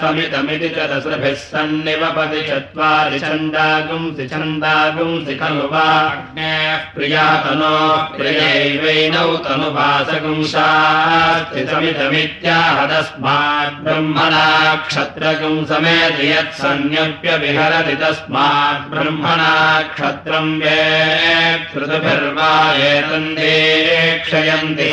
समितमिति च रसृभिः सन्निवपति चत्वारि छन्दागुंसि छन्दागुंसि खलु वाग्नेः प्रियातनो प्रियैवैनौ तनुवासगुंसास्ति समितमित्याहदस्मात् ब्रह्मणा क्षत्रगुं समेति यत्सन्न्यप्यविहरति तस्मात् ब्रह्मणा क्षत्रम् वे कृतभिर्वा एतन्दे क्षयन्ति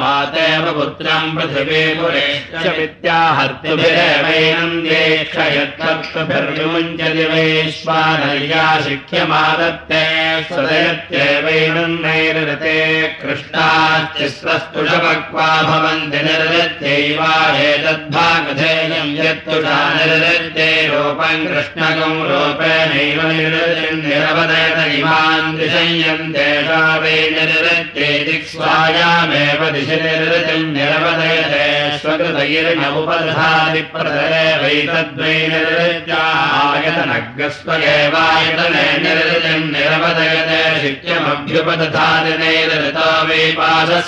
मातेव पुत्रम् पृथिवीपुरेश्च विद्याहर्तुभिरेवैनम् देक्षयत्कर्तुभिर्विमुञ्चति वैश्वानर्या शिख्यमादत्ते स्वदयत्येवैनम् नैरते कृष्णास्तिस्रस्तुषपक्वा भवन्ति निर्वृत्यैवा एतद्भागधेयम् यत्तुषा निर्वृत्ते रूपम् कृष्णकम् रूपेणैव निर्वृतिम् निरवदयत इमान् दिशयन्तेषा वै निर्वृत्ते दिक्स्वायामेव दिशि निर्वृतिम् निरवदयते। स्वकृतैर्नमुपदधादिप्रदये वैतद्वै निर्वृत्यायतनग्रस्वयेवायतने निर्वृतिम् निरवदयते। शिक्यमभ्युपदधादिनैर्ऋतो वै पाशः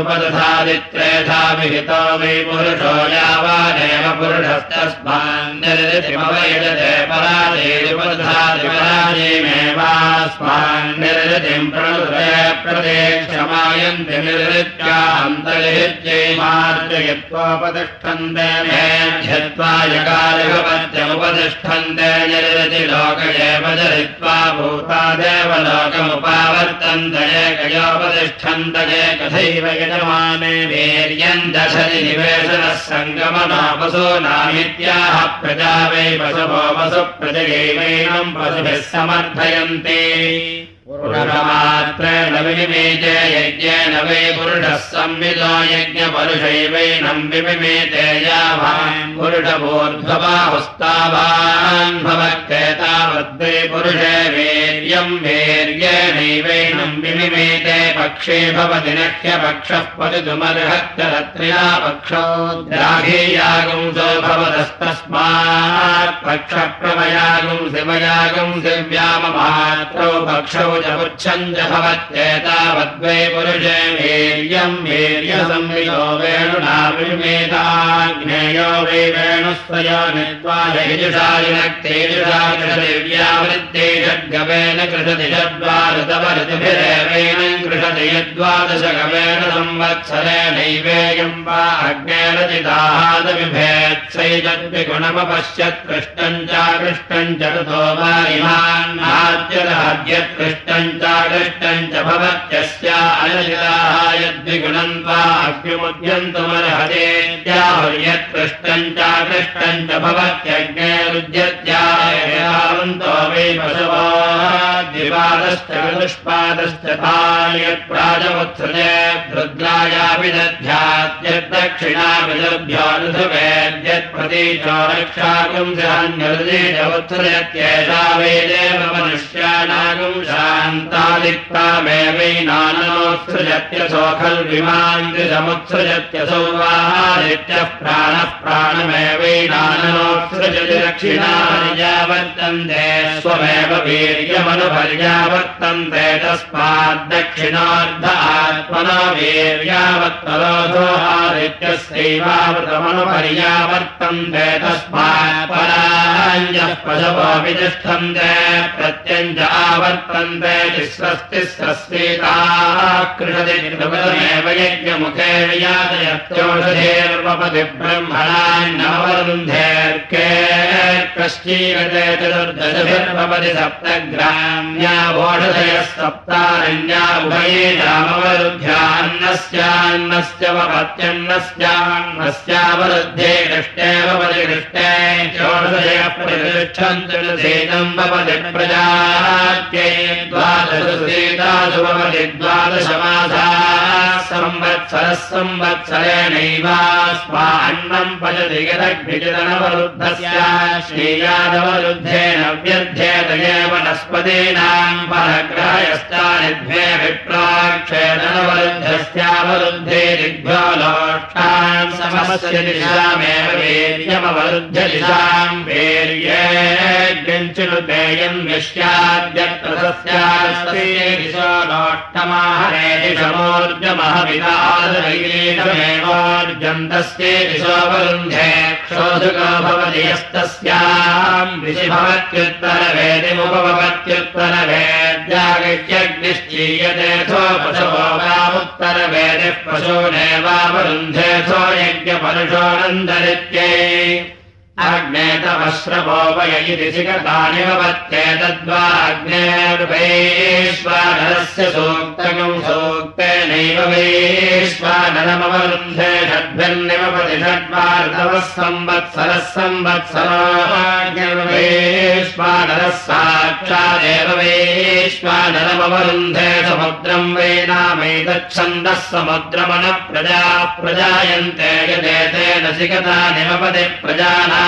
उपदधादित्रेधा विहितो वै पुरुषो निर्वृतिमवैजते मार्जयत्वोपतिष्ठन्ते मेध्यत्वा यकालिभवत्यमुपतिष्ठन्ते निर्वृति लोक एव जरित्वा भूतादेव लोकमुपावर्तन्त एकयोपतिष्ठन्त एकथैव यजमाने वीर्यम् दशति निवेशनः सङ्गमनापसो नामित्याह प्रजा वै पशवो वसु पशुभिः समर्थयन्ति पुरुषमात्रेण विमिमेते यज्ञेन वै पुरुषः संविदो यज्ञपरुषैवैनम् विमिमेते यावान् पुरुषपूर्ध्वबाहुस्तावान् भवक्केतावद्वै पुरुषे वीर्यम् वीर्येणैवैनम् विमिमेते पक्षे भवति नह्यपक्षः पतितुमर्हत्यरत्र्या पक्षो द्राघीयागुंसो भवतस्तस्मात् पक्षप्रमयागुं शिवयागुं दिव्याममात्रौ पक्षौ च पुच्छम् च भवत्येतावद्वै पुरुषे वीर्यसंविदो वेणुना विमेताग्नेयो वै निर्द्वारयजुषायुनक्तेजुषा कृषदिव्यावृत्ते षड्गवेन कृषति षड्वारतवरतिभिरेवैनम् कृषति यद्वादशगवेन संवत्सरेणैवेयम् वा अग्नेरचिदाहादविभेत्सैतद्विगुणमपश्यत् कृष्णम् चाकृष्टम् च भवत्यस्या यद्विगुणम् वा अभ्युमुद्यन्तुमर्हतेत्याहुर्यत्कृष्टम् चाकृष्टम् च भवत्यग्नेरुद्यत्यावन्तो वै पशवो द्विपादश्च चतुष्पादश्च तायत्प्राजवत्सृजे रुद्रायापि दध्याद्यद्दक्षिणाभिदभ्यो ऋतुवेद्यत्प्रतीचो रक्षागुंशान्यरुदेशवत्सृजत्येषा वेदेव मनुष्याणागुं शान्तादिक्तामेवैनानोत्सृजत्यसो खल्विमान्तिसमुत्सृजत्यसौ वाहादित्यः प्राणः प्राणमेवैनाननोत्सृजति दक्षिणार्यावर्तन्ते स्वमेव वीर्यमनुभर्यावर्तन्ते तस्माद्दक्षिणार्ध आत्मनो वीर्यावत्तरोधो आदित्यस्यैवावृतमनुपर्यावर्तन्ते तस्मात् कृषति कृतमेव यज्ञमुखे यातयत्योषधेर्वपति ब्रह्मणान्नवरुन्धेर्के कश्चीरते चतुर्दशभिर्भवति सप्तग्राम्या वोषधयः सप्तारण्या उभये रामवरुध्यान्नस्यान्नस्य वपत्यन्नस्यान्नस्यावरुद्धे कृष्णेव परिकृष्णे चोषधयः प्रतिष्ठन्तु सेनम् भवति प्रजात्यै द्वादशसेतासु भवति द्वादशमासा संवत्सरः संवत्सरेणैवास्मान्नम् पचति यदग्निजनवरुद्धस्य। श्रीयादवरुद्धेन व्यध्येत एव वनस्पतीनाम् परग्रहयश्चानिद्वे विप्राक्षेदनवरुद्धस्यावरुद्धे दिग्भ्यो नोष्ठान् समस्य दिशामेव वीर्यमवरुध्य दिशाम् वीर्येऽग्निञ्चिनुतेयम् यस्याद्यत्र तस्यास्ते दिशो नोष्ठमाहरे दिशमोर्जमहविदादरैलेषमेवोर्जन्तस्ये दिशोऽवरुन्धे क्षोधुको भवति यस्तस्याम् दिशि भवत्युत्तरवेदिमुपभवत्युत्तरवेद्यागत्यग्निश्चीयतेऽथो पशवो वामुत्तरवेदिः पशूनेवावरुन्धे थो अग्नेतमश्रवोपय इति शिखतानि भवत्येतद्वाग्नेर्वैश्वानरस्य सूक्तकम् सूक्तेनैव वैश्वानरमवरुन्धे षड्भिर्निमपति षड्वार्धवः संवत्सरः संवत्सरोश्वानरः साक्षादेव वैश्वानरमवरुन्धे समुद्रम् वै नामैतच्छन्दः समुद्रमनः प्रजा प्रजायन्ते यदेतेन शिखतानिमपति प्रजाना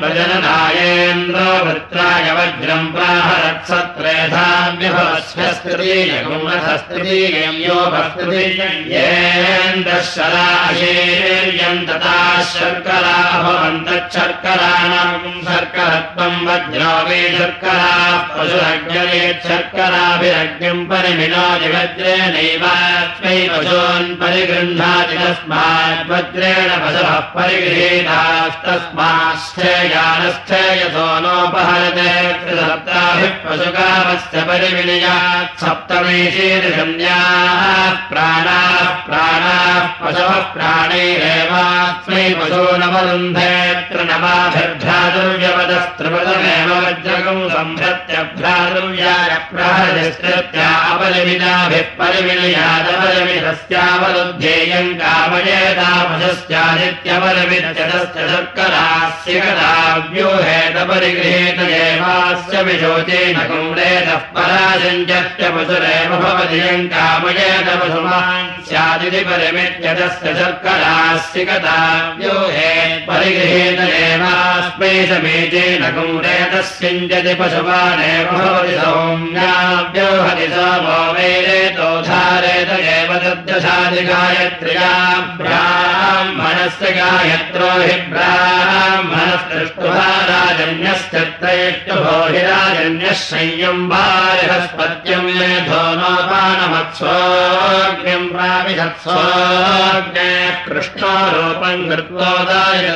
प्रजननायेन्द्रो वृत्राय वज्रम् प्राहरत्सत्रेधाम्यभवस्वस्तृतीयगुणस्तृतीयम् यो भस्तृतीयेन्द्रः शराशेर्यम् तथा शर्करा भवन्तच्छर्कराणाम् शर्करत्वम् वज्रो वे शर्कराः पशुरग्नेत् शर्कराभिरग्निम् परिमिनोति वज्रेणैवास्मै पशून् परिगृह्णाति तस्मात् वज्रेण पशवः परिगृहीतास्तस्मात् स्थेयानस्थेयसो नोपहरते त्रिसप्ताभिः पशुकामस्य परिविनयात् सप्तमे शीर्षन्याः प्राणाः प्राणाः पशवः प्राणैरेवास्मै पशूनवरुन्धे त्रिनवाभिर्भ्रातुर्यवदस्त्रिपदमेव वज्रकम् सम्भृत्यभ्रातुर्याय प्रहरिस्तृत्या अपरिमिताभिः परिविनयादपरिमितस्यावरुध्येयम् कामयेता पशस्यादित्यपरिमित्यतस्य शर्करास्य कदाव्यूहेतपरिगृहेत एवास्य विशोचेन कुम्रेतः पराशञ्चस्य पशुरेव भवति परिमित्यतस्य शर्करास्य कदाव्यूहे परिगृहेत एवास्मै समीचेन कुम्रेतस्यञ्चति पशुमानेव भवति सौम्याव्योहति सोमो वेरेतोधारेत एव तद्दशादि गायत्र्या ब्राह्मणस्य गायत्रो हि ब्राह्मणस्तृष्टुभा राजन्यश्चत्रयष्टुभो हि राजन्यः संयम्बारहस्पत्यम् मेधो नोपानमत्सोऽग्निम् प्राविशत्सोऽग्ने कृष्णोरूपम् कृत्वोदायतोऽश्वम्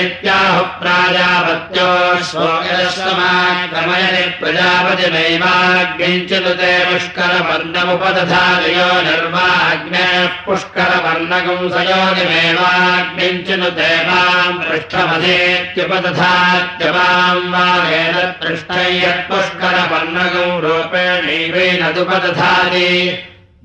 इत्याहुः प्राजापत्योऽश्वमाक्रमयति प्रजापतिनैवाग्निञ्चिनुते पुष्करवर्णमुपदधादयो निर्वाग्नेः पुष्करवर्णकंसयोनिमेवाग्निञ्चिनुते माम् पृष्ठमधेत्युपदधात्यमाम् वागेन पृष्ठै यत्पुष्करवर्णकम् रूपेणैवेनदुपदधाति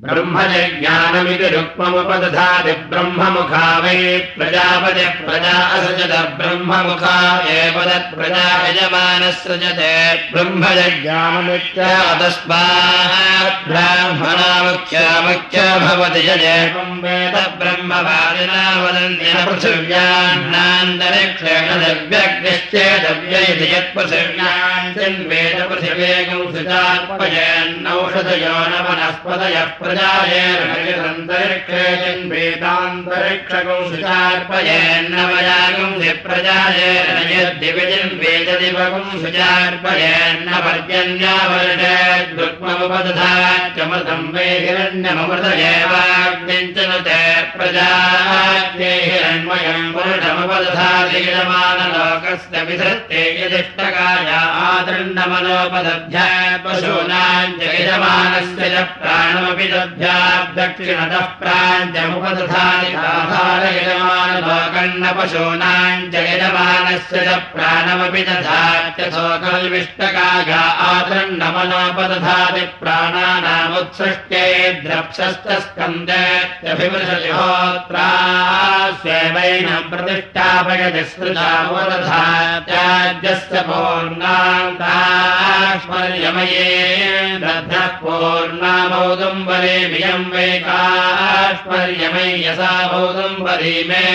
ब्रह्मजज्ञानमिति रुक्ममुपदधाति ब्रह्ममुखा वै प्रजापति प्रजा असृजत ब्रह्ममुखा एव तत्प्रजा यजमानसृजते ब्रह्मजज्ञानमित्यस्मात् ब्राह्मणामुख्यामुख्य भवति यजेकम् वेद ब्रह्मवादिना वदन्ति पृथिव्यान्नान्तरिक्षेण दव्यग्निश्चेदव्य इति यत्पृथिव्याञ्चिन्वेद पृथिवेगं सुचार्पयन्नौषधयो न वनस्पतयः प्रजायेरन्तरिक्षेयन् वेदान्तरिक्षकं सुचार्पयेन्नवयागं प्रजायेन यद्दिविजन् वेददिवगं सुचार्पयेन्न पर्जन्यावर्षे दुक्ममुपदधात्यमृतं वे हिरण्यमृत एवाग्निञ्चनुते प्रजाज्ञे हिरण्मयं पुरुषमुपदधादियमानलोकस्य विधत्ते यदिष्टकाय आदण्डमनोपदध्याय पशूनाञ्च यजमानस्य च प्राणमपि प्राञ्चमुपदधारयजमानलोकण्णपशूनाञ्च यजमानस्य च प्राणमपि दधात्यथोकल्विष्टकाय आदण्डमनोपदधाति प्राणानामुत्सृष्ट्ये द्रप्सश्च स्कन्देत्यभिमृशति होत्रा स्वेवैन प्रतिष्ठापयति स्मृतामुदधात्याज्यस्य पौर्णान्ताश्वर्यमये दध्ना पूर्णामौदुम्बरे मियम् वैकाश्वर्यमय्यसा मौदुम्बरी मे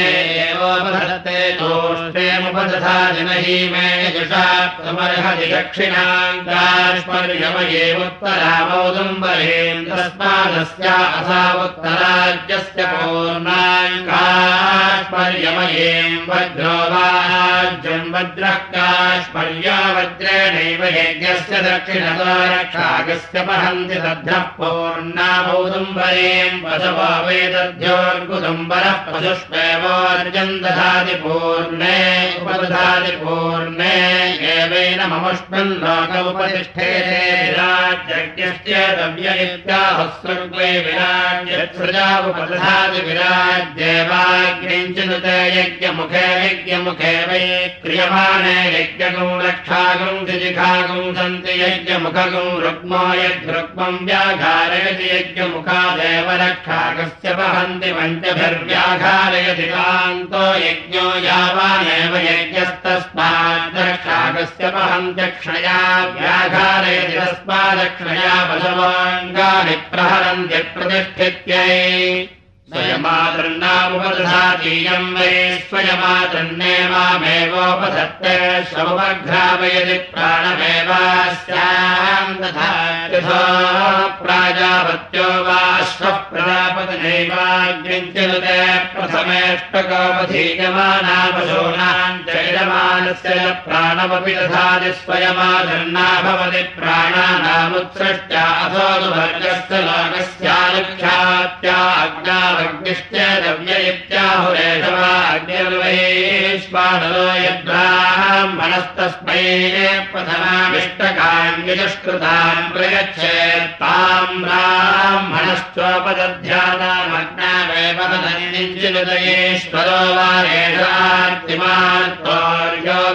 दोष्टेमुपदथा जनहि मे जुषात्मर्हति दक्षिणाङ्गाश्वर्यमये उत्तरामौदुम्बरेन् तस्मादस्या असा उत्तराज्यस्य पूर्णाङ्गाश्वर्यमयेम् वज्रो वाज्यम् वज्रः काश्वर्या वज्रेणैव यज्ञस्य दक्षिणतो रक्षागस्य वहन्ति तद्भ्यः पूर्णामौदुम्बरेम् पशवो वेदध्योर्गुदुम्बरः पशुष्वेवोर्जम् दधाति पूर्णे उपदधाति पूर्णे एवेन ममुष्मन् लोक उपतिष्ठेते विराज्यज्ञस्य दव्य इत्याहस्रुग्वे विराज्यत्सृजा उपदधाति विराज्येवाग्निञ्चिनुते यज्ञमुखे यज्ञमुखे वै क्रियमाणे यज्ञगुं रक्षागुं दिजिखागुं सन्ति यज्ञमुखगुं रुक्मो यद्रुक्मम् व्याघारयति यज्ञमुखादेव रक्षाकस्य वहन्ति पञ्चभिर्व्याघारयति कान्तो यज्ञो यावानेव यज्ञस्तस्मात् रक्षाकस्य वहन्त्यक्षया व्याघारयति तस्मादक्षया पशवाङ्गानि प्रहरन्ति प्रतिष्ठित्यै स्वयमातृन्नामुपदधातीयम् वै स्वयमातृन्ने मामेवोपधत्ते श्रमघ्रापयति प्राणमेवास्याम् तथा प्राजापत्यो वा श्वः प्रजापतिनैवाग्निञ्चनुते प्रथमेष्टकोपधीयमाना पशूनाम् चैरमानस्य प्राणमपि दधाति स्वयमातृन्ना भवति प्राणानामुत्सृष्ट्या वर्गस्य लोकस्यानुख्यात्या अग्ना ष्ट द्रव्य इत्याहुरेशवाग्निर्वैष्पाणो यद्ब्राह्मणस्तस्मै प्रथमामिष्टकान्यजुष्कृताम् प्रयच्छेत् ताम् ब्राह्मणश्चोपदध्यानामग्नावेव तदन्निञ्चिनुदयेश्वरो वा एषार्तिमार्तोर्यो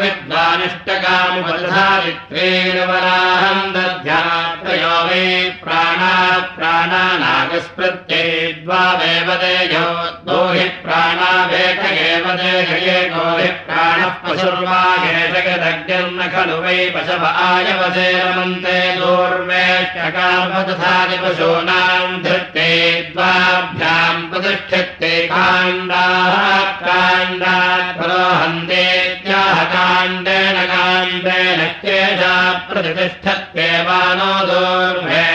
विद्वानिष्टकामुपदधारित्वेन वराहम् दध्यात्रयो वै प्राणा प्राणानागस्पृत्यै द्वावेव देयो दोहि प्राणावेक एव देहये गोहि प्राणः पशुर्वागेशगदग्निर्न खलु वै पशव आयवसे रमन्ते दूर्वेष्टकामदधानि पशूनाम् धृत्ते द्वाभ्याम् प्रतिष्ठित्ते काण्डाः काण्डात् पुरोहन्तेत्याह काण्डेन काण्डेन केशा प्रतिष्ठत्येवानो दूर्वे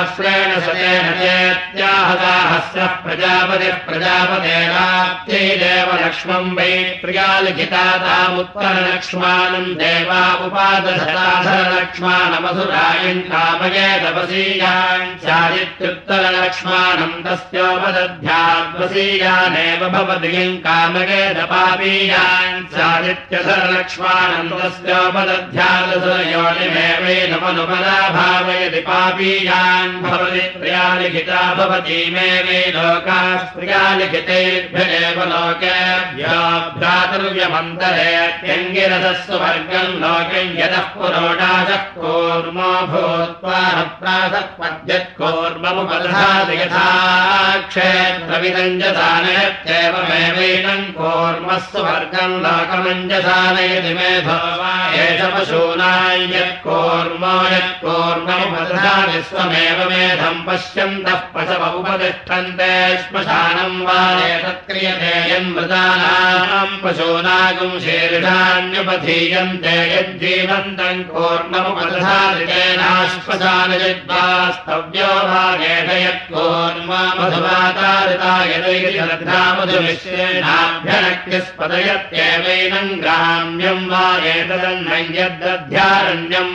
प्रदनसहस्रेण सतेन चेत्याहदाहस्रः प्रजापतिः प्रजापतेनाप्त्यै देवलक्ष्मम् वै प्रियालिखिता तामुत्तरलक्ष्मानम् देवा उपादधराधरलक्ष्माणमधुरायम् कामये तपसीयान् चारित्युत्तरलक्ष्माणम् तस्योपदध्याद्वसीयानेव भवति किम् कामये तपापीयान् चारित्यधरलक्ष्माणम् तस्योपदध्यादसयोनिमेवैनमनुपदा भावयति पापीयान् भवति प्रियालिखिता भवति मे वै लोकाः प्रियालिखितेभ्येव लोकेभ्यो भ्रातृव्यमन्तरेत्यङ्गिरसस्व वर्गम् लोकम् यतः पुरोडाशः कूर्मो भूत्वा न प्रासत्पद्यत्कूर्ममुपदधाति यथा क्षेत्रविदञ्जसानयत्येवमेवैनम् कूर्मस्व वर्गम् लोकमञ्जसानयति मेधो वा एष पशूनाम् यत्कूर्मो यत्कूर्ममुपदधाति मेधम् पश्यन्तः पशव उपतिष्ठन्ते श्मशानम् वा एतत्क्रियते यन्मृतानाम् पशूनागुम् शीर्षाण्युपधीयन्ते यज्जीवन्तम् भागेश यत्कूर्ममधुवातारिता यदैर्यमधुमिश्रेणाभ्यनक्तिस्पदयत्येवैनम् ग्राम्यम् वा एतदन्नम् यद्दध्यारण्यम्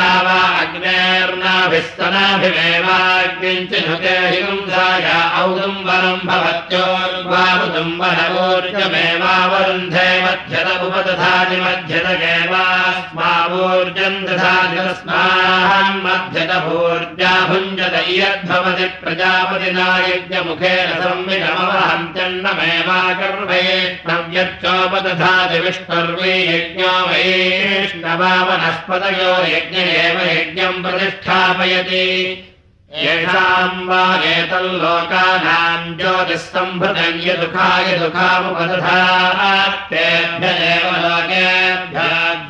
वा अग्नेर्नाभिस्तनाभिमेवाग्निञ्चिनुते हिंसाय औदुम्बरम् भवत्योर्वामुदुम्बरवोर्जमेवावरुन्धे मध्यत उपदधाति मध्यत एवास्मावोर्जम् दधाति तस्मान् मध्यत भूर्जा भुञ्जत इयद्भवति प्रजापतिना यज्ञमुखेन संविषमवहन्त्यन्नमेवाकर्वे नव्यच्चोपदधाति विष्णुर्वे यज्ञो वैष्णवा वनस्पतयो यज्ञ एव यज्ञम् प्रतिष्ठापयति येषाम् वा एतल्लोकानाम् ज्योतिःसम्भृतम् यदुखाय दुःखामुपदधातेभ्य एव लोकेभ्य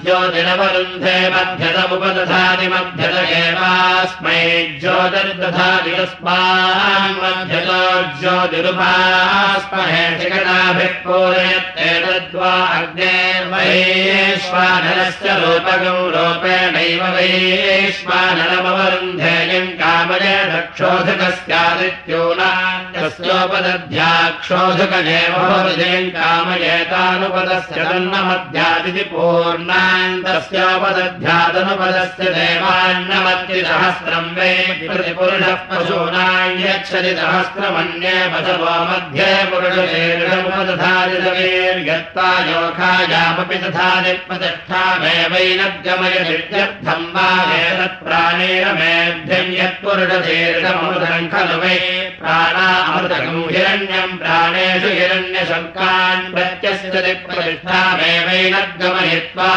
ज्योतिरवरुन्धे मध्यतमुपदधाति मध्यत एवास्मै ज्योतिर्दधाति तस्मान् मध्यतो ज्योतिरुपास्महे शिखराभिः पूरयत्येतद्वा अग्ने वैश्वानरस्य रूपकम् रूपेणैव वैश्वानरमवरुन्धेयम् कामय क्षोधकस्यादित्योनान्तस्योपदध्याक्षोधकमेव भवजयम् कामयेतानुपदस्य तन्नमध्यादिति पूर्णान्तस्योपदध्यादनुपदस्य देवान्नमत्रिसहस्रम् वै प्रतिपुरुषः पशूनाम् यच्छति सहस्रमन्ये पशवो मध्ये पुरुषेरुपदधादितवेर्यत्ता योखायामपि तथादि प्रतिष्ठामेवैनद्गमयदित्यर्थम् वा एतत्प्राणेन मेभ्यम् यत्पुरुष शीर्षमृतम् खलु वै प्राणा अमृतकम् हिरण्यम् प्राणेषु हिरण्यशङ्कान् प्रत्यस्यति प्रतिष्ठामेवैनद्गमयित्वा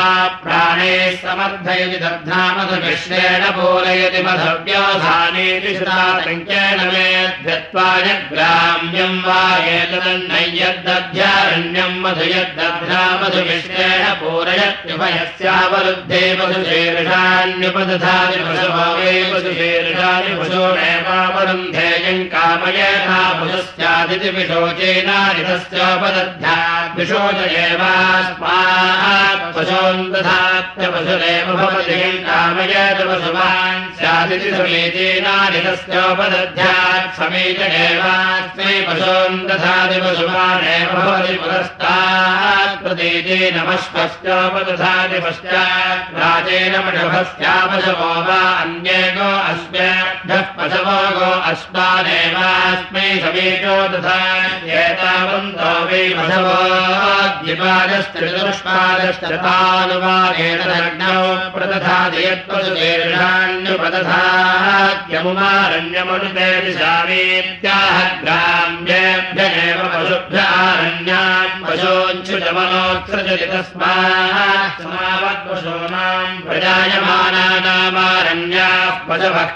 प्राणे समर्थयति दग्धामधुमिश्रेण पूरयति मधव्योधानेति श्रुताङ्केण मेध्यत्वाय ग्राम्यम् वा एतदन्नय्यद्दध्यारण्यम् मधु यद्दध्नामधुमिश्रेण पूरयत्युभयस्यावरुद्धे पशुशीर्षान्युपदधाति पशवो वै पशुशीर्षानि पशूनेवावरुन्धेयम् विशोचेनानितस्योपदध्याद्विशोच एवास्मात् पशून् दधात्य पशुरेव भवति कामयेत पशुमान् स्यादिति समीचीनानितस्योपदध्यात् समीच एवास्मै पशून् दधाति पशुमानेव भवति पुरस्तात् प्रतीति पश्चात् राजेन पशवस्यापशवो वा अन्येको अस्म्याभ्यः पशवो गो अस्मादेवास्मै समीचो तथा एतावन्तो वै पशवो द्विपादश्चतुष्पादश्चतानुवादेतदग्नौ प्रदधाति यत्पशुशीर्षाण्युपदधात्यमुमारण्यमनुते दिशामीत्याह ग्राम्येभ्य एव पशुभ्य आरण्यान् पशूञ्चुजमनोत्सृजति तस्मात् समावत्पशूनाम् प्रजायमानानामारण्याः पशवः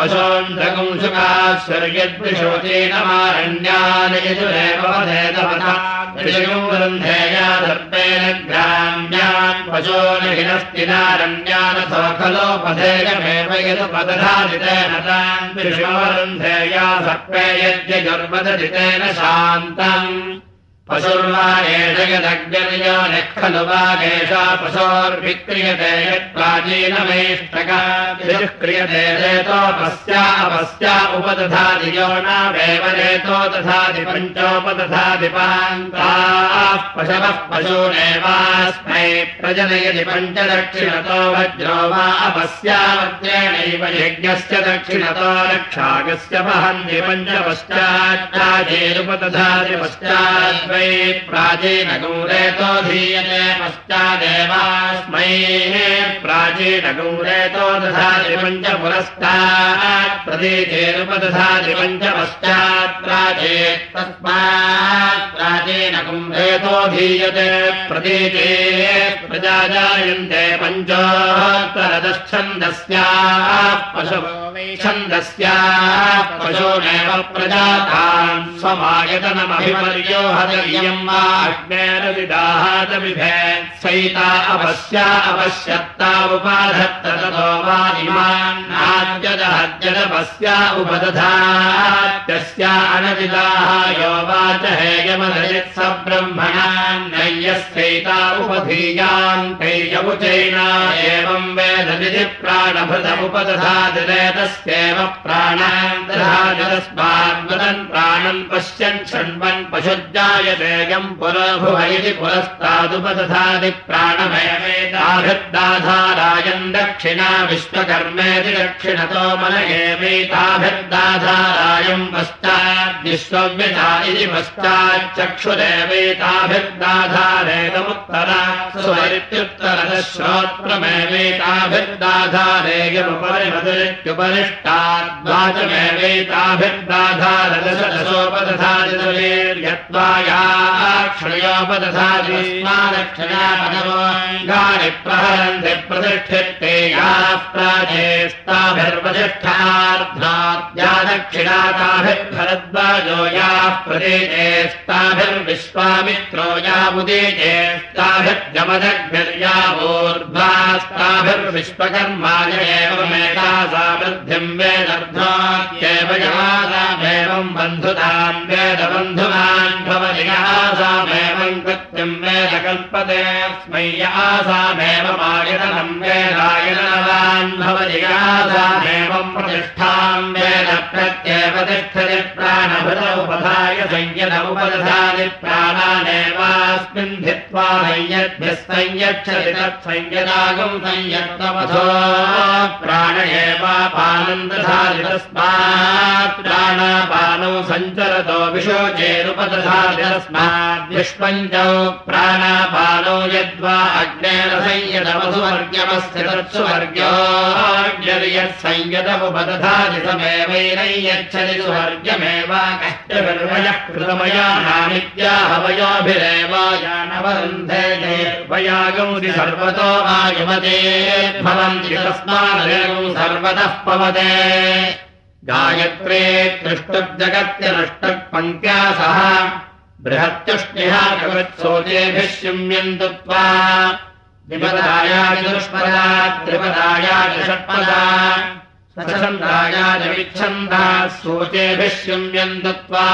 पशून्धकुंसुकाश्वर्यद्विशोचीनमारण्यान् यजुरेव वधेतवथा वरुन्धेया सर्पेण ग्राम्यान् पशून् हिनस्तिनारण्यानथो खलो पधेयमेव यदुपदधादितेन तान् विषमवरुन्धेया सर्पे यद्यजुर्वदधितेन शान्तम् पशुर्वा एष यदग्निर्यो निः खलु वा एषा पशोर्विक्रियते यत्प्राचीनमेष्टकाभिः क्रियते रेतोपस्या अपस्या उपदधाति यो नावेव रेतो दधाति पञ्चोपदधाति पान्ताः पशवः पशूनेवास्मै प्रजनयति पञ्चदक्षिणतो वज्रो वा अपस्या वज्रेणैव यज्ञस्य दक्षिणतो रक्षागस्य वहन्ति पञ्चपश्चाच्चाचेरुपदधाति पश्चाद्वै प्राचीनगौरेतो धीयते पश्चादेवास्मै प्राचीनगौरेतो दधाति पञ्च पुरस्तात् प्रतीचेरुपदधाति पञ्च पश्चात् प्राचेत् तस्मात् प्राचीनकुम्भेतो धीयते प्रतीचे प्रजा जायन्ते पञ्चोत्तरदच्छन्दस्याः पशव छन्दस्याः पशूनेव प्रजातान् स्वमायतनमभिपर्यो अपस्या अपश्यत्ता उपाधत्त ततो वा इमान्नाद्यदहद्यदपस्या उपदधात्यस्या अनविदाः यो वाच हेयमदयत् स ब्रह्मणा नय्यस्यैता उपधीयान्तैयमुचैना एवम् वेदनिधि प्राणभृतमुपदधादिरेतस्यैव प्राणान्तराजतस्माद्वदन् प्राणम् पश्यन् शृण्वन् पशुज्जायतेयम् पुरभुव इति पुरस्तादुपदधादि प्राणमेवेताभिर्दाधारायम् दक्षिणा विश्वकर्मेति दक्षिणतो मन एवैताभिर्दाधारायम् पश्चाद्विश्वव्यता इति पश्चाच्चक्षुरेवैताभिर्दाधारेदमुत्तरा स्वरित्युत्तरः पदवो प्रहरन्ति प्रतिष्ठिते याः दक्षिणाताभिर्भरद्वाजो याः प्रदेशेस्ताभिर्विश्वामित्रो यामुदेचेस्ताभिर्जमदग्भिर्यावोर्ध्वास्ताभिर्विश्वकर्माय एवमेका सा वृद्धिम् वेदर्ध्वात्येव यासामेवम् बन्धुताम् वेदबन्धुमान् भवति यासामेवम् कृत्यम् वेद कल्पते स्मै यासामेव मायतनम् वेदायतनवान् भवति यासामेवम् प्रतिष्ठाम् वेद प्रत्येव तिष्ठति प्राणभृत उपधाय संयत उपदधाति प्राणानेवास्मिन् धित्वा संयद्भ्यः संयच्छति तत् संयदागम् संयत्तमथो प्राण एवापानम् दधाति तस्मात् प्राणापानौ सञ्चरतो विशोचेरुपदधाति तस्मात् विष्पञ्चौ प्राणापानौ यद्वा सुवर्ग्यमेव कष्टभिर्वयः कृतमया नामित्या हवयोभिरेवायानवरुन्धे वयागौरि सर्वतो वायुमते भवन्ति तस्मादगौ सर्वतः पवते। गायत्रे त्रिष्टुर्जगत्यनुष्टुः पङ्क्त्या सह बृहत्युष्णिः जगत्सोचेभिः शुम्यन्तु त्वा विपदाया चतुष्पदा त्रिपदाया च षट्पदा सचन्दाया च विच्छन्दा सोचेभिः शुम्यन्तु त्वा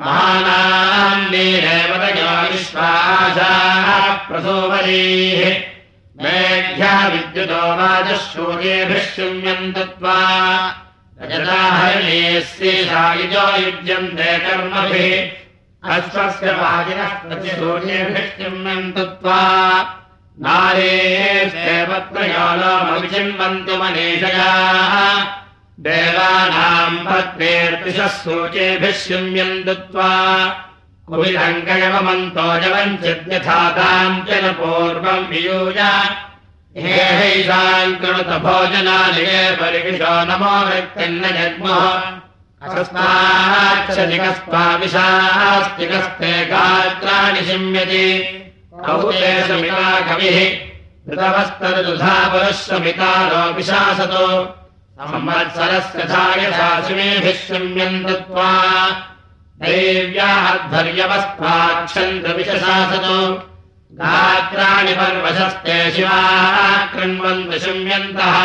महानान्येरेवतया विश्वासाः प्रसोवरीः। मेघ्या विद्युतो वाचः शूर्येभिः शुम्यन्तु त्वा रजताहरणेस्येषायुजो युज्यन्ते कर्मभिः अश्वस्य वाजिनः प्रतिसूर्येभिः शुम्यन्तु त्वा नारेस्तेवत्रयोलोमविचिन्वन्तु मनीषयाः देवानाम् पत्नेर्दिशः सूचेभिः शुम्यन्तु त्वा कुविरङ्गयवमन्तो जवञ्चिद्यथा ताम् च न पूर्वम् वियूय। हे हैषाम् परिविशो नमो व्यक्तिन्न जग्मुः अस्माच्छदिकस्त्वाविशास्तिकस्ते गात्राणि शिम्यति। कौते समिता कविः ऋतवस्तरदुधा पुरःसमितारो विशासतो संवत्सरस्य धायशाशिमेभिः शम्यन्तु त्वा दैव्याहध्वर्यवस्थाक्षन्द्रविशशासतो गात्राणि पर्वशस्ते शिवाः कृण्वन्तु शम्यन्तः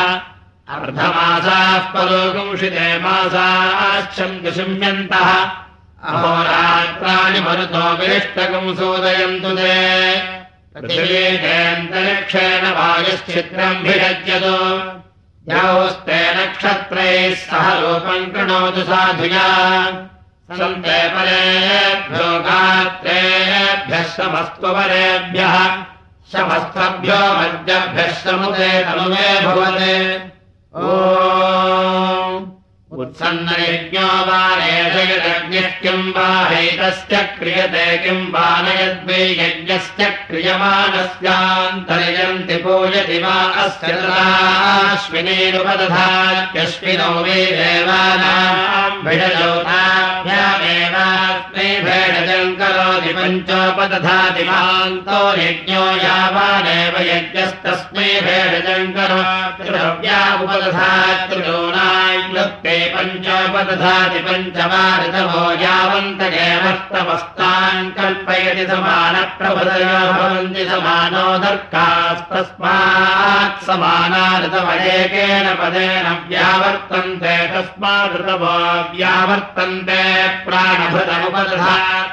अर्धमासाः परोगुंषिते मासाच्छन्तु शम्यन्तः अहोरात्राणि मरुतो सोदयन्तु ते। पृथिवीकेऽन्तरिक्षेण वायुश्चित्रम् भिषज्यतो। यौस्ते नक्षत्रैः सह रूपम् कृणोतु साधुया सन्ते परेभ्यो गात्रेभ्यः शमस्त्वपरेभ्यः शमस्त्वभ्यो मद्यभ्यः समुदे तनुमे भवते उत्सन्नयज्ञो वा नेषयदग्निः किम् वा हैतस्य क्रियते किम् वा नयद्वै यज्ञस्य क्रियमाणस्यान्तर्यन्ति पूयति वा अस्य तदाश्विनीरुपदधात्यश्विनो वै देवानाम् भिषजोताभ्यामेवास्मै करोति पञ्चोपदधाति महान्तो यज्ञो यावानेव पञ्चोपदधाति पञ्चमाऋतमो यावन्तकेवस्तमस्तान् कल्पयति समानप्रभृतयो भवन्ति समानो दर्कास्तस्मात् समानाऋतमयेकेन पदेन व्यावर्तन्ते तस्मात् ऋतवो व्यावर्तन्ते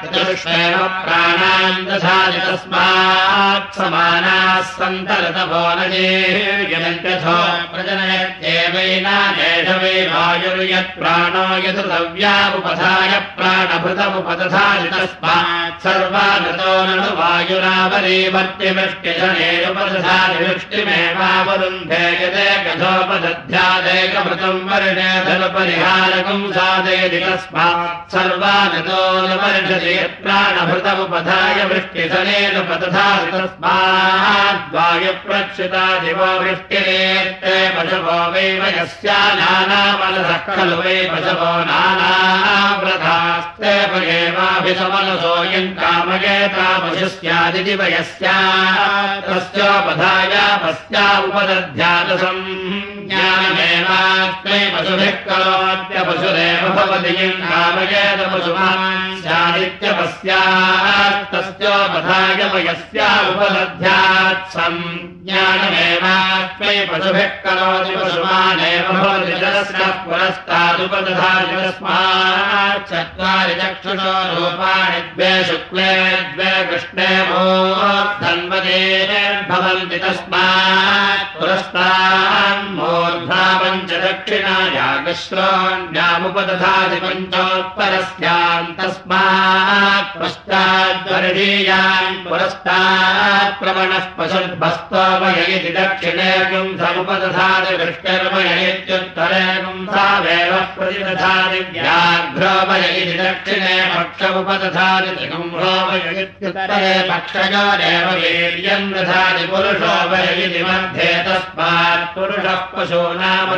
प्राणभृतमुपदधात्येव प्राणान् दधाति तस्मात् समानाः सन्तऋतवो न जेयन्त्यथो प्रजनयत्येवैनादेशवे वायुर्यत्प्राणो यदव्यामुपधाय प्राणभृतमुपदधाति तस्मात् सर्वानतो ननु वायुरावरीवर्त्यवृष्ट्यजनेरुपदधाति वृष्टिमेवावरुन्धे यदेकथोपदध्यादेकभृतम् वर्णे धनुपरिहारकम् साधयति तस्मात् सर्वानतो न वर्षति यत्प्राणभृतमुपधाय वृष्टिधनेनुपदधाति तस्मात् वायुप्रक्षिता दिवो वृष्टिरेत्ते पशवो वै वयस्या नानामनसः खलु वै पशवो नानाव्रतास्ते वयेवाभिसमनसोऽयम् कामयेता पशुस्यादिति वयस्या तस्योपधाया पस्या उपदध्यातसम् पशुभिः करोत्यपशुरेव भवति किम् कामयेत पशुमान् स्यादित्यपस्यास्तस्योपधाय वयस्या उपदध्यात् सम् ज्ञानमेवास्मै पशुभिः करोति पशुमानेव भवति जलस्य पुरस्तादुपदधाति तस्मात् चत्वारि चक्षुषो रूपाणि द्वे शुक्ले द्वे कृष्णे मोर्धन्वते भवन्ति तस्मात् पुरस्तान् पञ्चदक्षिणा यागश्रोण्यामुपदधाति पञ्चोत्तरस्याम् तस्मात् पश्चाद्वर्षीयान् पुरस्तात् दक्षिणे गुंसमुपदधाति वृष्टिर्मय इत्युत्तरे गुंसावेव प्रतिदधाति व्याघ्रोमय इति दक्षिणे पक्षमुपदधाति त्रिगुंभोमय इत्युत्तरे पक्षयोरेव वीर्यम् दधाति पुरुषोमय इति मध्ये तस्मात् पुरुषः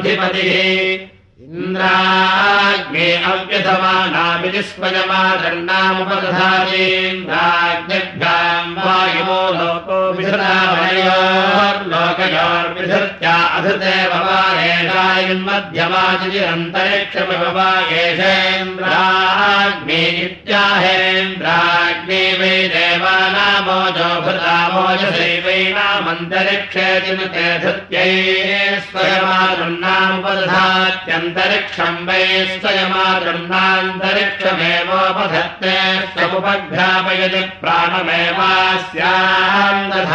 पशूनामधिपतिः इन्द्राग्ने अव्यथमानामिति स्वयमादण्डामुपदधातीन्द्राग्निभ्याम् वायुवो लोको विधृतामयोर्लोकयोर्विधृत्या अधृते वा एषेन्द्राग्ने इत्याहेन्द्राग्ने वै देवानामोजो भृतामोजसैवैनामन्तरिक्षे चिनुते धृत्यै स्वयमादण्डामुपदधात्यन्तरिक्षम् वै स्वयमादृह्णान्तरिक्षमेवोपधत्ते स्वमुपघ्रापयति प्राणमेवास्यान्दधात्यथो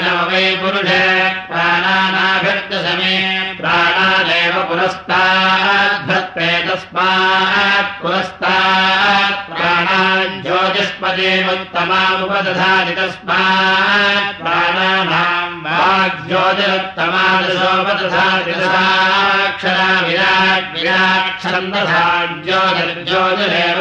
नव वै पुरुषे प्राणानाभिर्दशमे प्राणानेव पुरस्ताद्धत्ते तस्मात् पुरस्तात् प्राणाज्योतिष्पदेमुत्तमामुपदधाति तस्मात् प्राणानाम् वाग्ज्योतिरुत्तमादशोपदधाति दशाक्षरा विराट् विराक्षरम् दधा ज्योतिर्ज्योतिरेव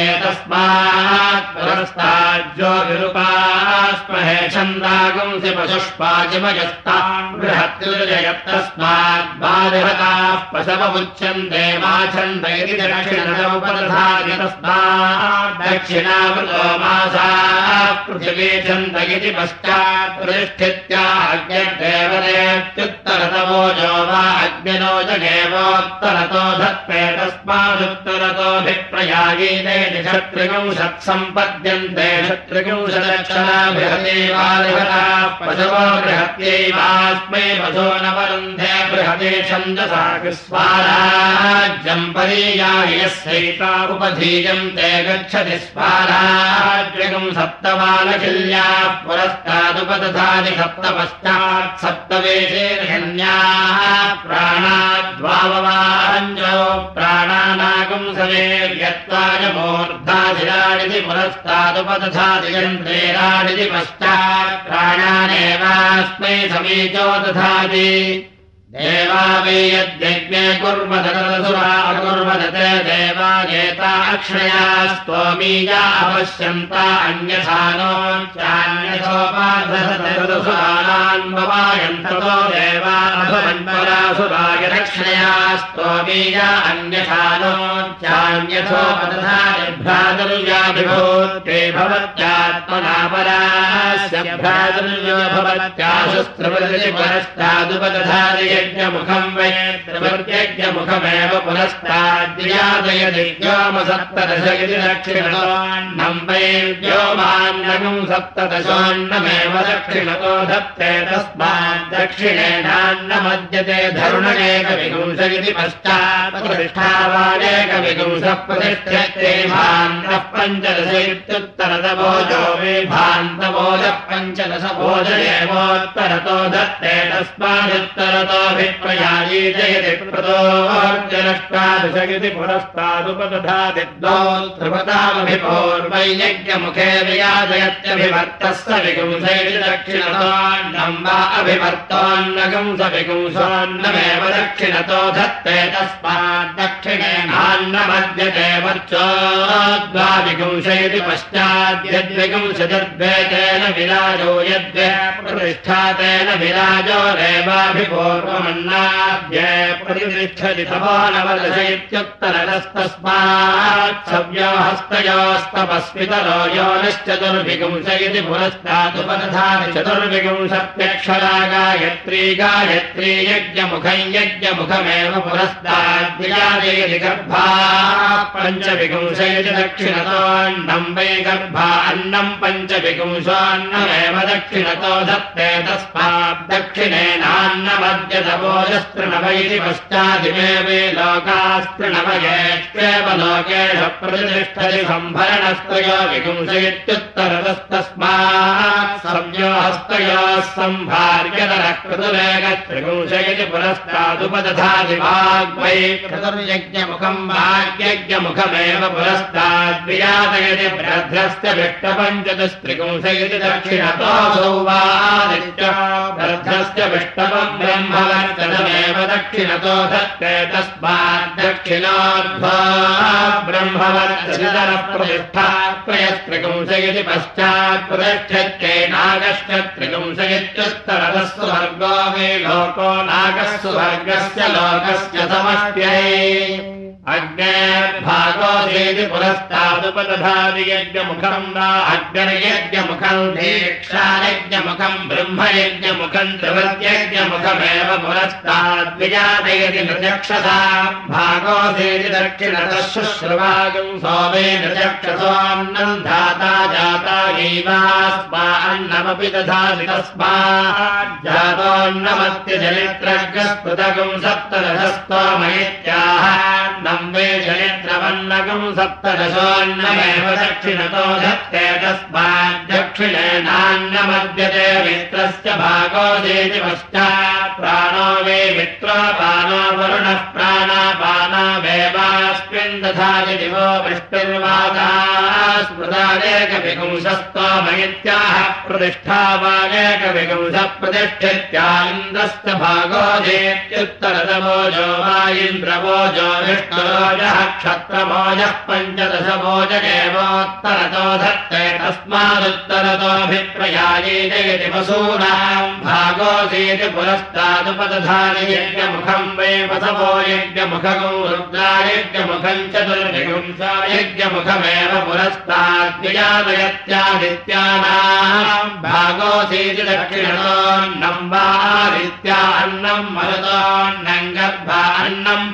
पुरस्ताद्धत्ते तस्मात् पुरस्ताज्योतिरुपास्महे छन्दागुंसि पशुष्पाचिमयस्ताम् बृहत्युजयत्तस्मात् बालिहताः पशवमुच्यन्ते मा छन्द इति दक्षिणमुपदधाति तस्मात् दक्षिणावृतो मासाः पृथिवी छन्द इति पश्चात् प्रतिष्ठित्या अग्निर्देवदेत्युत्तरतमो जो वा अग्निनो जगेवोत्तरतो धत्ते तस्मादुत्तरतोऽभिप्रयागीते बालिहताः पशवो बृहत्यैवास्मै पशो न वरुन्धे बृहते छन्दसा स्वाराज्यम् परीयायस्यैता उपधीयम् ते गच्छति स्वाराज्यगम् सप्तमालखिल्या पुरस्तादुपदधाति सप्तपश्चात् सप्तवेशेर्हन्याः प्राणाद्वाववाञ्जो प्राणानागम् सवेर्यत्वाय पुरस्तादुपदधाति यन्त्रेराडिति पश्चात् प्राणानेवास्मै समीचो दधाति देवावेयज्ञे देवा गेता अक्षया स्तोमीया अपश्यन्ता अन्यथा अन्यथानोऽन्योपाधसुरान्ववायन्ततो देवाभवन्परासुराय दक्षिणया स्तोमीया अन्यथा अन्यथानोऽन्यथोपदधाभ्रातुर्या विभूते भवत्यात्मना परास्य भ्रातुर्यो भवत्याशुस्त्रपदति परस्तादुपदधारय यज्ञमुखम् वै त्रिवर्त्यज्ञमुखमेव पुनस्ताद्यादय व्योमसप्तदश इति दक्षिणतोऽन्नम् वै व्योमान्नगम् सप्तदशोऽन्नमेव दक्षिणतो धत्ते तस्मात् दक्षिणेनान्नमद्यते धरुणेकविगुंस इति इत्युत्तरतभोजो मे भान्तभोजः पञ्चदश भोजनेवोत्तरतो धत्ते तस्मादुत्तरतो भिप्रयायी जयति प्रतोर्जनष्टादशयति पुरस्तादुपदधाति द्वौ त्रिपदामभिपूर्वै यज्ञमुखे वियाजयत्यभिवर्तः स विगुंसैति दक्षिणतोऽन्नम् वा अभिवर्तोऽन्नगम् स विगुंसोऽन्नमेव दक्षिणतो धत्ते तस्मात् दक्षिणेनान्नमद्यते वर्चोद्वाविगुंसैति पश्चाद्यद्विगुंसजद्वैतेन विराजो यद्वे प्रतिष्ठा तेन विराजो रेवाभिपूर्वमन्नाद्य प्रतिष्ठति तपो नवदश इत्युत्तरतस्तस्मात् सव्यो हस्तयोस्तपस्मितरो योनिश्चतुर्भिगुंस इति पुरस्तादुपदधानि चतुर्विगुंसत्यक्षरा गायत्री गायत्री यज्ञमुखं यज्ञमुखमेव पुरस्ताद्विजादेति गर्भा इति दक्षिणतोऽन्नं वै गर्भा अन्नम् पञ्चविगुंसोऽन्नमेव दक्षिणतो धत्ते तस्मात् दक्षिणेनान्नमद्यतपोजस्तृणव इति पश्चादिमेवे लोकास्तृणवयेष्वेव लोकेष प्रतिष्ठति सम्भरणस्तयो विगुंस इत्युत्तरतस्तस्मात् संयो हस्तयोः सम्भार्यतरः वाग्वै क्रतुर्यज्ञमुखम् वाग्यज्ञमुखमेव पुरस्ताद्वियादयति विष्टपञ्चतस्त्रिगुंस इति दक्षिणतोऽसौ वादित्य भ्रध्रस्य विष्टपम् ब्रह्मवर्चनमेव दक्षिणतो धत्ते तस्मात् दक्षिणोर्ध्वा ब्रह्मवर्चनः प्रतिष्ठा त्रयस्त्रिगुंस इति पश्चात् प्रतिष्ठत्ये नागश्च त्रिगुंस इत्युत्तरतस्तु वर्गो मे लोको नागस्तु वर्गस्य लोकस्य समष्ट्यै पुरस्तादुपदधाति यज्ञमुखम् वा अग्निर्यज्ञमुखम् दीक्षायज्ञमुखम् ब्रह्मयज्ञमुखम् त्रिवत्यज्ञमुखमेव पुरस्ताद्विजादयति नृचक्षसा भागोधेति दक्षिणतः शुश्रुवागम् सोमे नृचक्षसोऽन्नम् धाता जाता गैवास्मा अन्नमपि दधाति तस्मात् जातोऽन्नमत्य चरित्रज्ञस्पृतगम् चरित्रवन्नगम् सप्तदशोऽन्नमेव दक्षिणतो धत्ते तस्मात् दक्षिणेनान्नमद्यते मित्रस्य भागो देति पश्चात् प्राणो वे मित्रापानो वरुणः प्राणापानावेवास्मिन् दधाति दिवो वृष्टिर्वादा स्मृतानेकविगुंसस्तोमयित्याह प्रतिष्ठा वानेकविगुंस प्रतिष्ठित्या इन्द्रस्य भागो देत्युत्तरतमोजो वा इन्द्रवोजो विष्णुरोजः क्षत्रमोजः पञ्चदशभोजनेवोत्तरतो धत्ते तस्मादुत्तरतोऽभिप्रयायेन इति वसूनाम् भागोऽसीति पुरस्तादुपदधानि यज्ञमुखम् वै वसवो यज्ञमुखगौ रुद्रायज्ञमुखम् चतुर्विगुंसा यज्ञमुखमेव पुरस्ताद्विजादयत्यादित्यानाम् भागोऽसीति दक्षिणतोऽन्नम् वा आदित्या अन्नम् मरुतोऽन्नम् गर्भा अन्नम्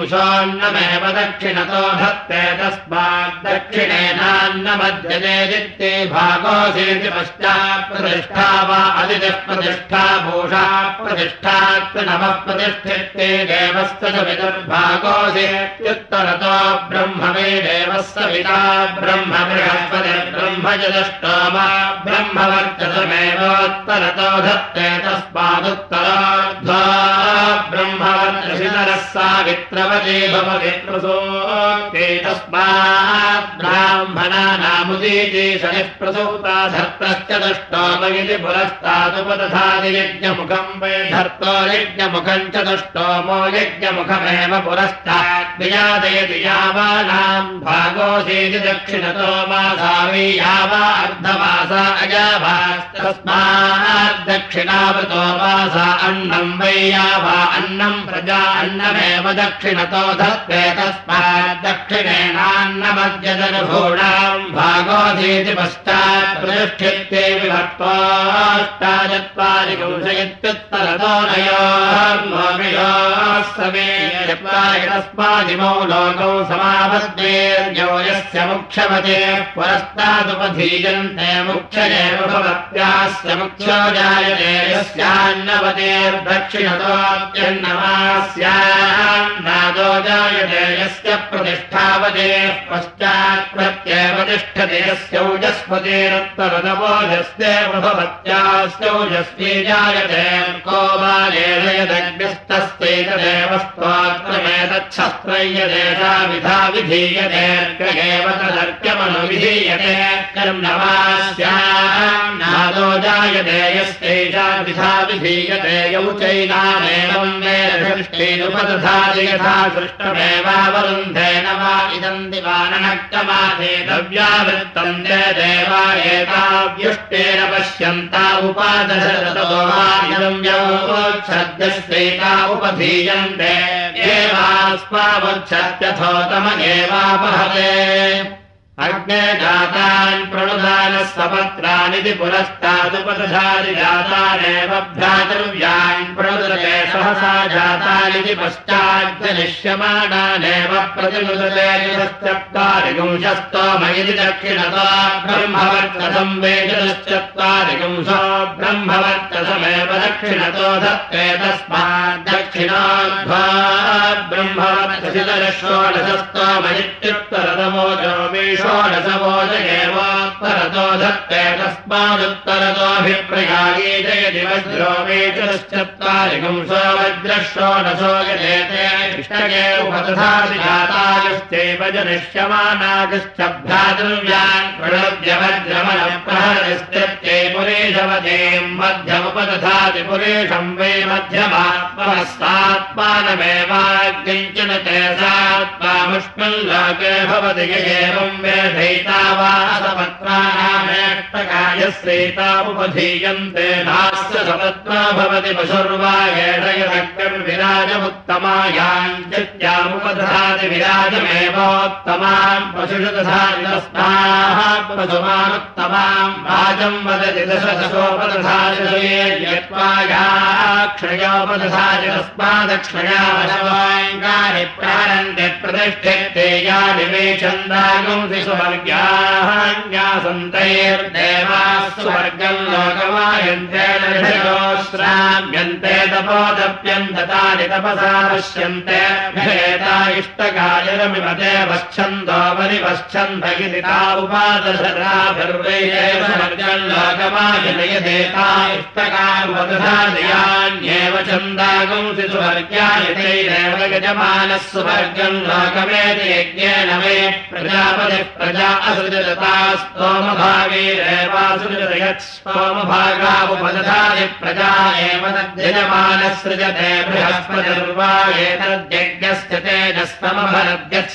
पञ्चविगुंसोऽन्नमेव दक्षिणतो धत्ते तस्मात् दक्षिणेनान्नमध्यते चित्ते भागोऽसीति पश्चात् प्रतिष्ठा वा अदितिः प्रतिष्ठा भूषा प्रतिष्ठात् नवः प्रतिष्ठित्ते देवस्य च विदुर्भागोऽसीत्युत्तरतो ब्रह्म बृहस्पति ब्रह्म चतुष्टोमा ब्रह्मवर्चसमेवोत्तरतो धत्ते तस्मादुत्तरार्ध्वा ब्रह्मवर्चसितरः सावित्रवते भवति तस्मात् ब्राह्मणा नामुदीति शनिः प्रसूता धर्तश्च दष्टोमयिति पुरस्तादुपदधादियज्ञमुखम् वै धर्तो यज्ञमुखम् च दष्टोमो यज्ञमुखमेव पुरस्तात् विजादयति यावानाम् भागोऽसीति दक्षिणतो वै यावा अर्धमासा अजाभास्तस्मात् दक्षिणावृतो मासा अन्नम् वै यावा अन्नम् प्रजा अन्नमेव दक्षिणतो धत्ते तस्मात् दक्षिणेनान्नमद्यदनुभूणाम् भागोऽधीति पश्चात् नयोर्मोमियोः समे तस्मादिमौ लोकौ समापद्येर्यो यस्य मुक्षपते पुरस्तादुपधीयन्ते मुख्यो जायते यस्यान्नवतेर्दक्षिणतोऽप्यन्नमास्यान्नादो जायते यस्य प्रतिष्ठावते पश्चात् प्रत्येव तिष्ठते यस्यौजस्पतेरुत्तरदवोजस्येव भवत्यास्यौजस्ये जायते को बालेदयदग्निस्तस्यैतदेव स्तोत्रमेतच्छस्त्रय्यदेशा विधा विधीयते एव तदर्क्यमनुविधीयते कर्मवास्यान्नादो जायते यस्यैषा विधा विधीयते यौ यथा सृष्टमेवावरुन्धेन वा इदम् दिवाननक्तमाधे दव्यावृत्तम् ते देवा एताव्युष्टेन पश्यन्ता उपादशरतो वा इदम् व्यवोच्छद्यस्यैता उपधीयन्ते एवास्मावच्छत्यथोतम एवापहते अग्ने जातान् प्रणुदानः सपत्रानिति पुरस्तादुपदधारि जातानेव भ्रातृव्यान् प्रणुदते सहसा जातानिति पश्चाद्यनिष्यमाणानेव प्रतिनुदते चतुश्चत्वारिगुंशस्तोमयिति दक्षिणता ब्रह्मवर्तसं वेदश्चत्वारिगुंशो ब्रह्मवर्तसमेव दक्षिणतो धत्ते तस्मात् दक्षिणाध्वा ब्रह्मवर्तसितः षोडशवोजयेवोत्तरतो धत्ते तस्मादुत्तरतोऽभिप्रयागे जयति वज्रो वेचश्चत्वारिगुंसो वज्रः षोडशो यजेते इष्टके उपदधाति जातायुश्चैव जनिष्यमानागश्च भ्रातृव्यान् प्रणव्यवज्रमणप्रहरस्त्यै पुरेशवतीम् मध्यमुपदधाति पुरेशम् वै मध्यमात्मनस्तात्मानमेवाग्निञ्चन ते सात्मामुष्मिल्लोके भवति य एवम् वेधैता वा सपत्नानामेष्टकायस्यैतामुपधीयन्ते नास्य सपत्ना भवति पशुर्वा विराजमेवोत्तमाम् पशुषु दधाति तस्माः पशुमानुत्तमाम् वाजम् वदति दशदशोपदधाति यत्त्वायाक्षयोपदधाति तस्मादक्षया वशवाङ्गानि प्रारन्ते प्रतिष्ठिते या निवेशन्दागुंसि सुवर्ग्याहन्यासन्तैर्देवाः सुवर्गम् लोकमायन्तेश्राम्यन्ते तपोदप्यन्ततानि तपसा पश्यन्ते इष्टकायरमिव ते वच्छन्दोपरिवच्छन्द इति ता उपादशराभिर्वैरेव इष्टकामुपदधादयान्येव छन्दागुंसि सुवर्ग्यानि तैरेव यजमानः सुवर्गम् लोकमेति यज्ञेन वै प्रजापतिः प्रजा असृजता स्तोमभागावुपदधाति प्रजा एव तद्यजमानः सृजते बृहस्पतिर्वा एतद्यज्ञस्य तेजस्तमभरद्यत्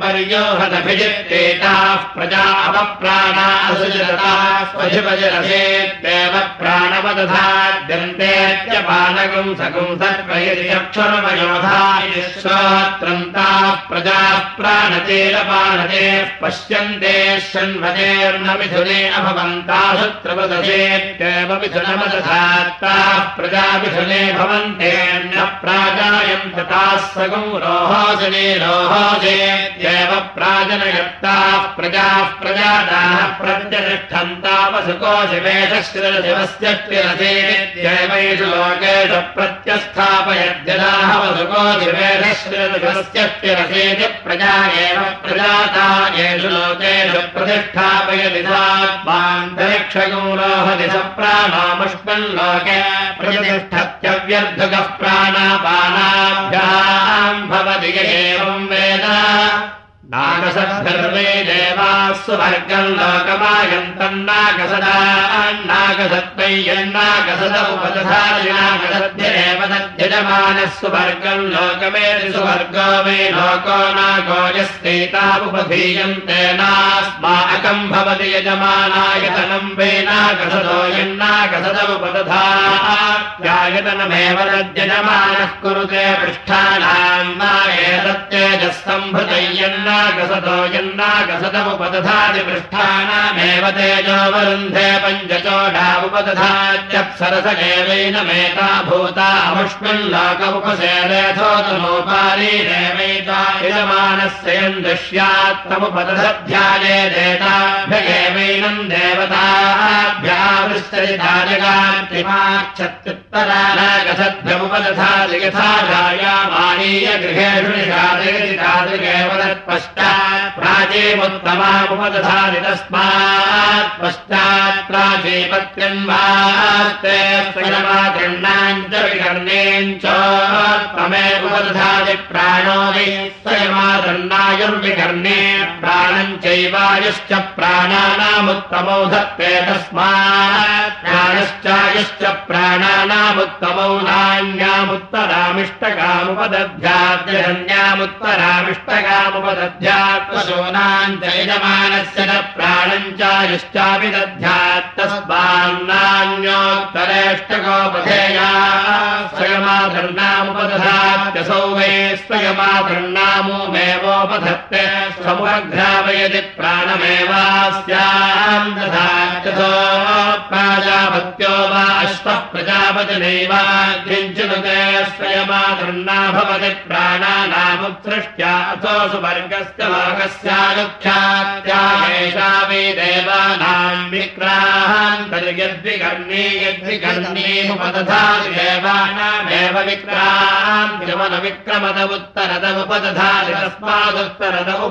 पर्योहदभिजित्तेताः प्रजा अपप्राणासुजरतास्वधिपजरसेत्येव प्राणवदधाद्यन्तेत्यपानगुं सगुं सर्वयक्षरमयोधा श्रोत्रम् ताः प्रजाः प्राणतेरपानते पश्यन्ते शन्वतेर्न मिथुने अभवन्तासुत्रवदसेत्येव मिथुनमदधात्ताः प्रजा मिथुने भवन्तेऽन्न प्राजायन्त ताः सगुं रोहाजने रोहाजेत्येव प्राजनयत्ताः प्रजाः प्रजाताः शिवेशशिरशिवस्य शिरसेत्येवैषु लोकेषु प्रत्यस्थापयद्यदाः शिवेशशिरशिवस्य शिरसेति प्रजा एव प्रजाता येषु लोकेषु प्रतिष्ठापयति सात्मान्तरिक्षगो रोहति स प्राणामुष्मन् लोके प्रतिष्ठत्यव्यर्धकः प्राणापानाभ्याम् भवति एवम् वेद नागसद्धर्वे देवाः सुवर्गम् लोकमायन्तम् नागसदान्नागसत्वै यन्नागसद उपदधादिनागसद्येव तद्यजमानः सुवर्गम् लोकमेति सुवर्गो मे लोको नागो यस्तेतामुपधीयन्ते नास्माकम् भवति यजमानायतनम् वे नागसदो यन्नागसद उपदधायतनमेव तद्यजमानः कुरुते पृष्ठानाम् मा एतत्तेजस्तम्भृतयन्ना नागसतो यन्नागसतमुपदधाति पृष्ठानामेव तेजोवरुन्धे पञ्चचोडामुपदधात्यप्सरस एवैनमेता भूता अमुष्मिल्लोक उपसेदेथोतमोपाली देवैता यजमानस्य यम् दृश्यात्तमुपदध्याये देताभ्यगेवैनम् देवताभ्यावृष्टरिताजगात्रिमाक्षत्युत्तरा नागसद्भ्यमुपदधाति यथा जायामानीय गृहेषु निषादयति पश्चात् प्राचीमुत्तमामुपदधाति तस्मात् पश्चात् प्राचीपत्यन्वात्मातृण्णाम् च विकर्णेञ्चोत्तमे उपदधाति प्राणो वै स्वयमातृण्णायुर्विकर्णे प्राणम् चैवायुश्च प्राणानामुत्तमौ धत्ते तस्मात्। प्राणश्चायुश्च प्राणानामुत्तमौ नान्यामुत्तरामिष्टकामुपदध्याद्यन्यामुत्तरामिष्टकाम् उपदध्यात्मशोनाञ्चयजमानस्य न प्राणम् चायुश्चापि दध्यात्तस्मान्नान्योत्तरेष्टकोपधेया स्वयमाधर्णामुपदधात्यसौ वै समुपघ्रावयति प्राणमेवास्याम् दधात्यथो प्राजापत्यो वा अश्वः प्रजापतिनैवाग्निञ्चनुते स्वयमाधर्णा भवति प्राणानामुत्सृष्ट्या अथो सुवर्गस्य लोकस्यानुख्यात्याहेषा वै देवानाम् विक्रान्तर्यद्विकर्णी यद्विकर्णीमुपदधाति देवानामेव विक्रान्त्यमन विक्रमद उत्तरदमुपदधाति तस्मादुत्तरद उपचारो